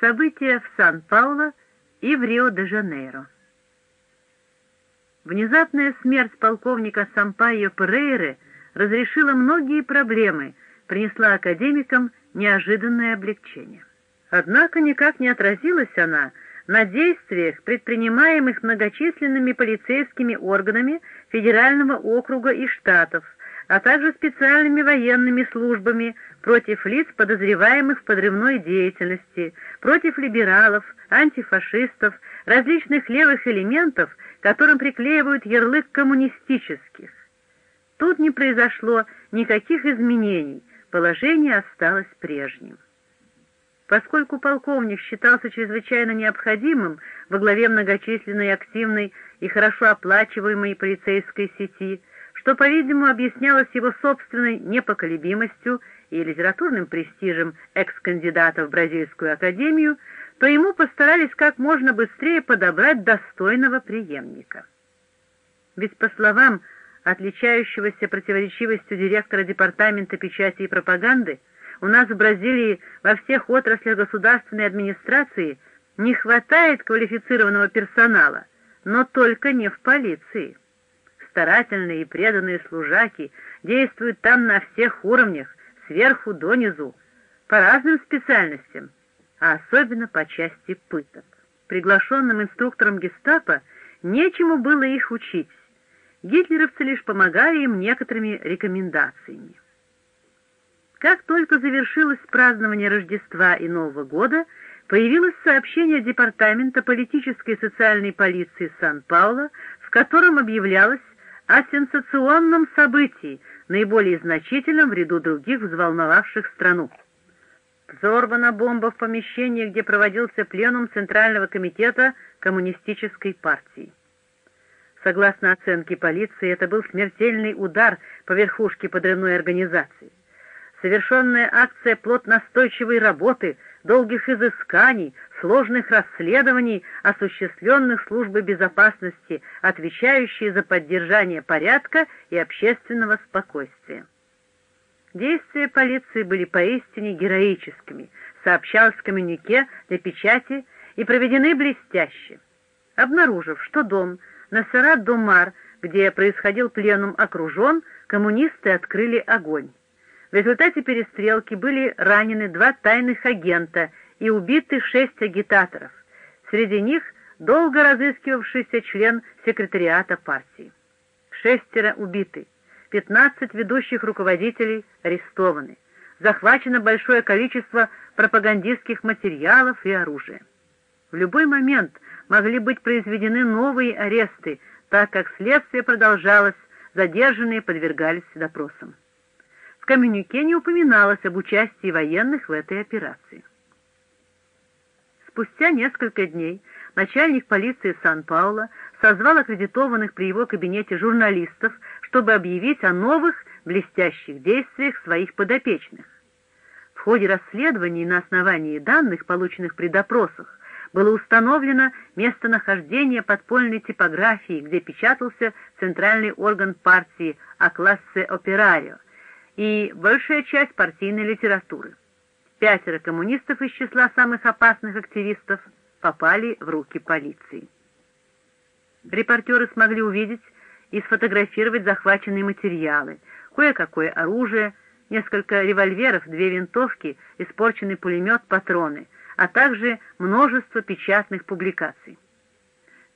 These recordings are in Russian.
События в Сан-Пауло и в Рио-де-Жанейро. Внезапная смерть полковника Сампайо Перейры разрешила многие проблемы, принесла академикам неожиданное облегчение. Однако никак не отразилась она на действиях, предпринимаемых многочисленными полицейскими органами Федерального округа и штатов, а также специальными военными службами против лиц, подозреваемых в подрывной деятельности, против либералов, антифашистов, различных левых элементов, которым приклеивают ярлык коммунистических. Тут не произошло никаких изменений, положение осталось прежним. Поскольку полковник считался чрезвычайно необходимым во главе многочисленной активной и хорошо оплачиваемой полицейской сети, что, по-видимому, объяснялось его собственной непоколебимостью и литературным престижем экс-кандидата в Бразильскую академию, то ему постарались как можно быстрее подобрать достойного преемника. Ведь, по словам отличающегося противоречивостью директора Департамента печати и пропаганды, у нас в Бразилии во всех отраслях государственной администрации не хватает квалифицированного персонала, но только не в полиции. Старательные и преданные служаки действуют там на всех уровнях, сверху донизу, по разным специальностям, а особенно по части пыток. Приглашенным инструкторам гестапо нечему было их учить. Гитлеровцы лишь помогали им некоторыми рекомендациями. Как только завершилось празднование Рождества и Нового года, появилось сообщение Департамента политической и социальной полиции Сан-Пауло, в котором объявлялось о сенсационном событии, наиболее значительном в ряду других взволновавших страну. Взорвана бомба в помещении, где проводился пленум Центрального комитета Коммунистической партии. Согласно оценке полиции, это был смертельный удар по верхушке подрывной организации. Совершенная акция плод настойчивой работы, долгих изысканий, сложных расследований, осуществленных службой безопасности, отвечающей за поддержание порядка и общественного спокойствия. Действия полиции были поистине героическими, сообщалось в коммюнике для печати и проведены блестяще. Обнаружив, что дом Насерат-Домар, где происходил пленум, окружен, коммунисты открыли огонь. В результате перестрелки были ранены два тайных агента и убиты шесть агитаторов, среди них долго разыскивавшийся член секретариата партии. Шестеро убиты, пятнадцать ведущих руководителей арестованы, захвачено большое количество пропагандистских материалов и оружия. В любой момент могли быть произведены новые аресты, так как следствие продолжалось, задержанные подвергались допросам. В коммюнике не упоминалось об участии военных в этой операции. Спустя несколько дней начальник полиции Сан-Пауло созвал аккредитованных при его кабинете журналистов, чтобы объявить о новых блестящих действиях своих подопечных. В ходе расследований на основании данных, полученных при допросах, было установлено местонахождение подпольной типографии, где печатался центральный орган партии о классе операрио и большая часть партийной литературы. Пятеро коммунистов из числа самых опасных активистов попали в руки полиции. Репортеры смогли увидеть и сфотографировать захваченные материалы, кое-какое оружие, несколько револьверов, две винтовки, испорченный пулемет, патроны, а также множество печатных публикаций.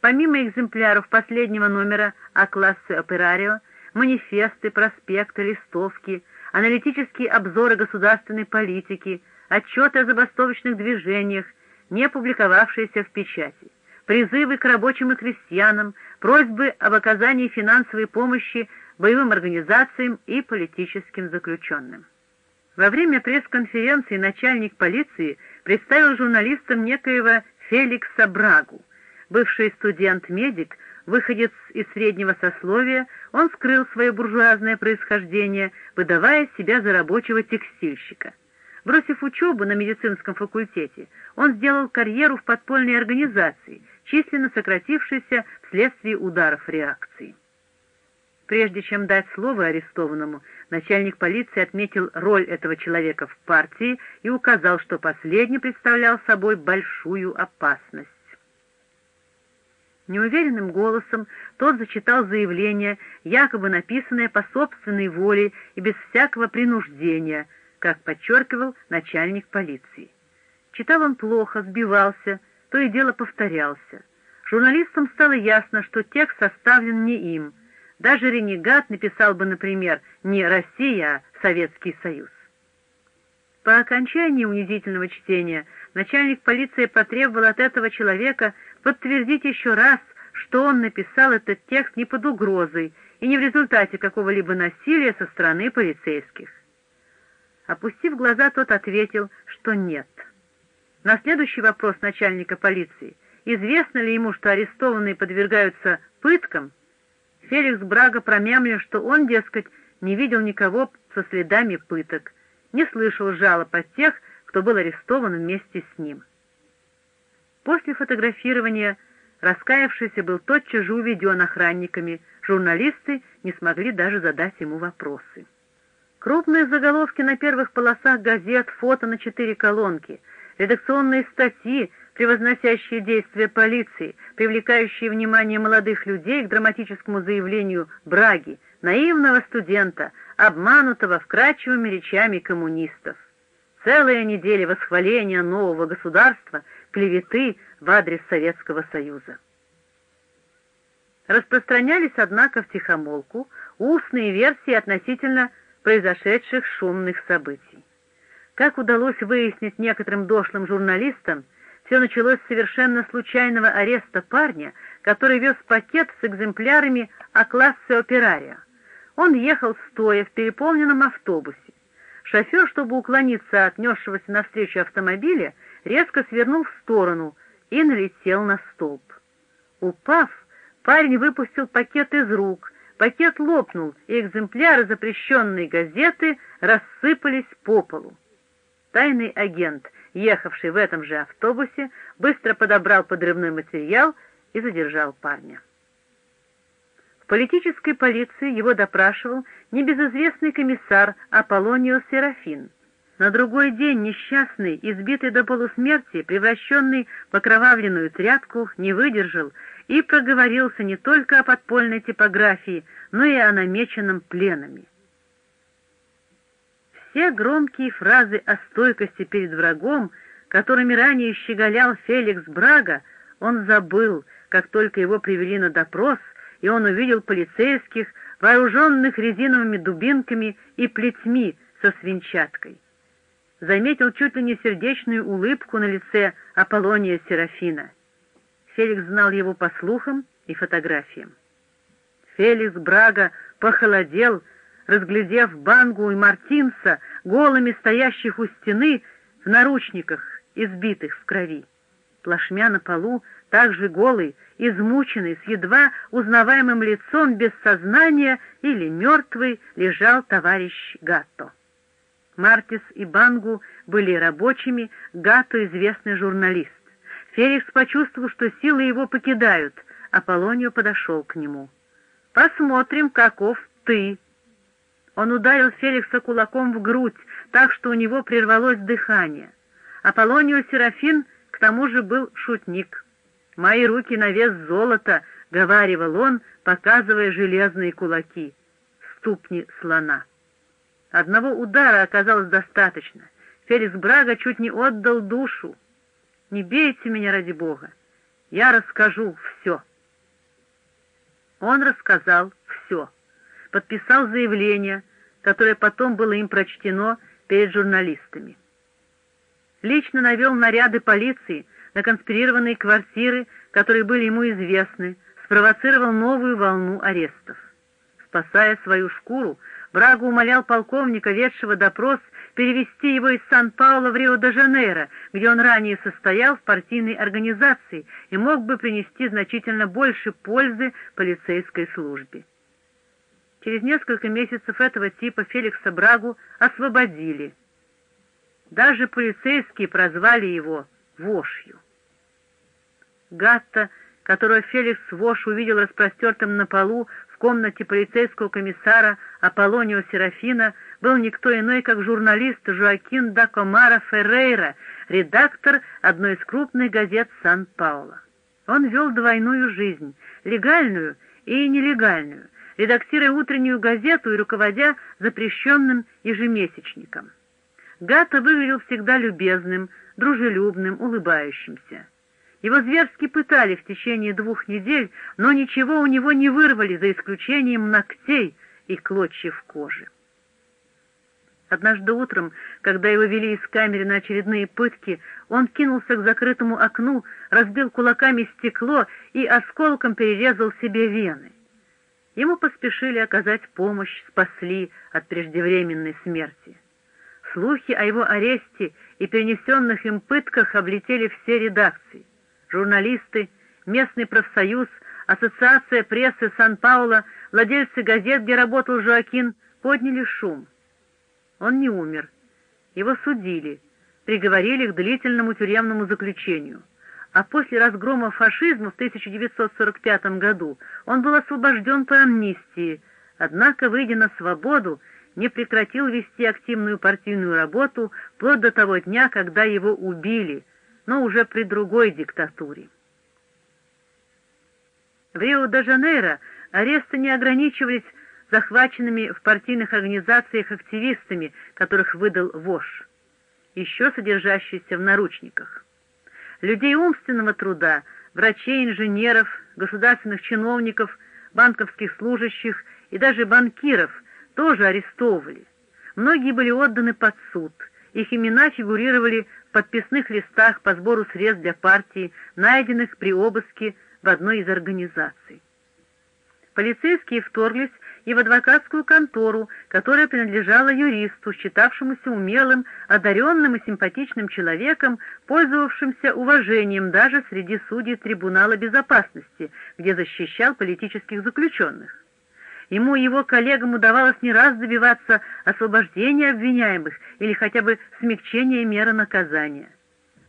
Помимо экземпляров последнего номера о классе операрио, манифесты, проспекты, листовки, аналитические обзоры государственной политики, отчеты о забастовочных движениях, не публиковавшиеся в печати, призывы к рабочим и крестьянам, просьбы об оказании финансовой помощи боевым организациям и политическим заключенным. Во время пресс-конференции начальник полиции представил журналистам некоего Феликса Брагу. Бывший студент-медик, выходец из среднего сословия, он скрыл свое буржуазное происхождение, выдавая себя за рабочего текстильщика. Бросив учебу на медицинском факультете, он сделал карьеру в подпольной организации, численно сократившейся вследствие ударов реакции. Прежде чем дать слово арестованному, начальник полиции отметил роль этого человека в партии и указал, что последний представлял собой большую опасность. Неуверенным голосом тот зачитал заявление, якобы написанное по собственной воле и без всякого принуждения, как подчеркивал начальник полиции. Читал он плохо, сбивался, то и дело повторялся. Журналистам стало ясно, что текст составлен не им. Даже ренегат написал бы, например, не «Россия», а «Советский Союз». По окончании унизительного чтения начальник полиции потребовал от этого человека подтвердить еще раз, что он написал этот текст не под угрозой и не в результате какого-либо насилия со стороны полицейских. Опустив глаза, тот ответил, что нет. На следующий вопрос начальника полиции, известно ли ему, что арестованные подвергаются пыткам, Феликс Брага промямлил, что он, дескать, не видел никого со следами пыток, не слышал жалоб от тех, кто был арестован вместе с ним. После фотографирования раскаявшийся был тотчас же уведен охранниками, журналисты не смогли даже задать ему вопросы. Крупные заголовки на первых полосах газет, фото на четыре колонки, редакционные статьи, превозносящие действия полиции, привлекающие внимание молодых людей к драматическому заявлению Браги, наивного студента, обманутого вкрадчивыми речами коммунистов. Целая неделя восхваления нового государства, клеветы в адрес Советского Союза. Распространялись, однако, в тихомолку устные версии относительно произошедших шумных событий. Как удалось выяснить некоторым дошлым журналистам, все началось с совершенно случайного ареста парня, который вез пакет с экземплярами о классе оперария. Он ехал стоя в переполненном автобусе. Шофер, чтобы уклониться от несшегося навстречу автомобиля, резко свернул в сторону и налетел на столб. Упав, парень выпустил пакет из рук, пакет лопнул, и экземпляры запрещенной газеты рассыпались по полу. Тайный агент, ехавший в этом же автобусе, быстро подобрал подрывной материал и задержал парня. В политической полиции его допрашивал небезызвестный комиссар Аполлонио Серафин. На другой день несчастный, избитый до полусмерти, превращенный в окровавленную тряпку, не выдержал и проговорился не только о подпольной типографии, но и о намеченном пленами. Все громкие фразы о стойкости перед врагом, которыми ранее щеголял Феликс Брага, он забыл, как только его привели на допрос, и он увидел полицейских, вооруженных резиновыми дубинками и плетьми со свинчаткой. Заметил чуть ли не сердечную улыбку на лице Аполлония Серафина. Феликс знал его по слухам и фотографиям. Феликс Брага похолодел, разглядев Бангу и Мартинса, голыми стоящих у стены, в наручниках, избитых в крови. Плашмя на полу, также голый, измученный, с едва узнаваемым лицом, без сознания или мертвый, лежал товарищ Гатто. Мартис и Бангу были рабочими, Гатто — известный журналист. Феликс почувствовал, что силы его покидают, Аполлонио подошел к нему. «Посмотрим, каков ты», он ударил Феликса кулаком в грудь, так что у него прервалось дыхание. Аполлонио Серафин к тому же был шутник. «Мои руки на вес золота», — говаривал он, показывая железные кулаки, ступни слона. Одного удара оказалось достаточно. Феликс Брага чуть не отдал душу. «Не бейте меня ради Бога, я расскажу все». Он рассказал все подписал заявление, которое потом было им прочтено перед журналистами. Лично навел наряды полиции на конспирированные квартиры, которые были ему известны, спровоцировал новую волну арестов. Спасая свою шкуру, Брага умолял полковника, ведшего допрос, перевести его из Сан-Пауло в Рио-де-Жанейро, где он ранее состоял в партийной организации и мог бы принести значительно больше пользы полицейской службе. Через несколько месяцев этого типа Феликса Брагу освободили. Даже полицейские прозвали его Вошью. Гатта, которого Феликс Вош увидел распростертым на полу в комнате полицейского комиссара Аполлонио Серафина был никто иной, как журналист Жоакин да Комара Феррейра, редактор одной из крупных газет Сан-Пауло. Он вел двойную жизнь, легальную и нелегальную, редактируя утреннюю газету и руководя запрещенным ежемесячником. Гата выглядел всегда любезным, дружелюбным, улыбающимся. Его зверски пытали в течение двух недель, но ничего у него не вырвали, за исключением ногтей и клочьев кожи. Однажды утром, когда его вели из камеры на очередные пытки, он кинулся к закрытому окну, разбил кулаками стекло и осколком перерезал себе вены. Ему поспешили оказать помощь, спасли от преждевременной смерти. Слухи о его аресте и перенесенных им пытках облетели все редакции. Журналисты, местный профсоюз, ассоциация прессы Сан-Пауло, владельцы газет, где работал Жоакин, подняли шум. Он не умер. Его судили, приговорили к длительному тюремному заключению. А после разгрома фашизма в 1945 году он был освобожден по амнистии, однако, выйдя на свободу, не прекратил вести активную партийную работу вплоть до того дня, когда его убили, но уже при другой диктатуре. В Рио-де-Жанейро аресты не ограничивались захваченными в партийных организациях активистами, которых выдал ВОЖ, еще содержащиеся в наручниках. Людей умственного труда, врачей, инженеров, государственных чиновников, банковских служащих и даже банкиров тоже арестовывали. Многие были отданы под суд, их имена фигурировали в подписных листах по сбору средств для партии, найденных при обыске в одной из организаций. Полицейские вторглись и в адвокатскую контору, которая принадлежала юристу, считавшемуся умелым, одаренным и симпатичным человеком, пользовавшимся уважением даже среди судей Трибунала безопасности, где защищал политических заключенных. Ему и его коллегам удавалось не раз добиваться освобождения обвиняемых или хотя бы смягчения меры наказания.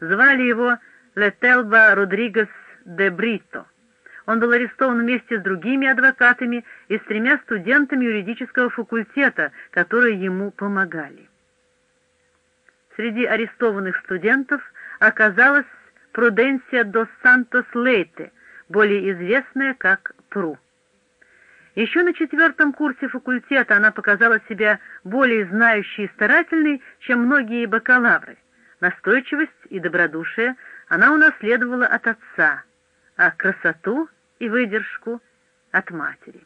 Звали его Летелба Родригес де Брито. Он был арестован вместе с другими адвокатами и с тремя студентами юридического факультета, которые ему помогали. Среди арестованных студентов оказалась Пруденсия дос Сантос Лейте, более известная как Пру. Еще на четвертом курсе факультета она показала себя более знающей и старательной, чем многие бакалавры. Настойчивость и добродушие она унаследовала от отца, а красоту и выдержку от матери.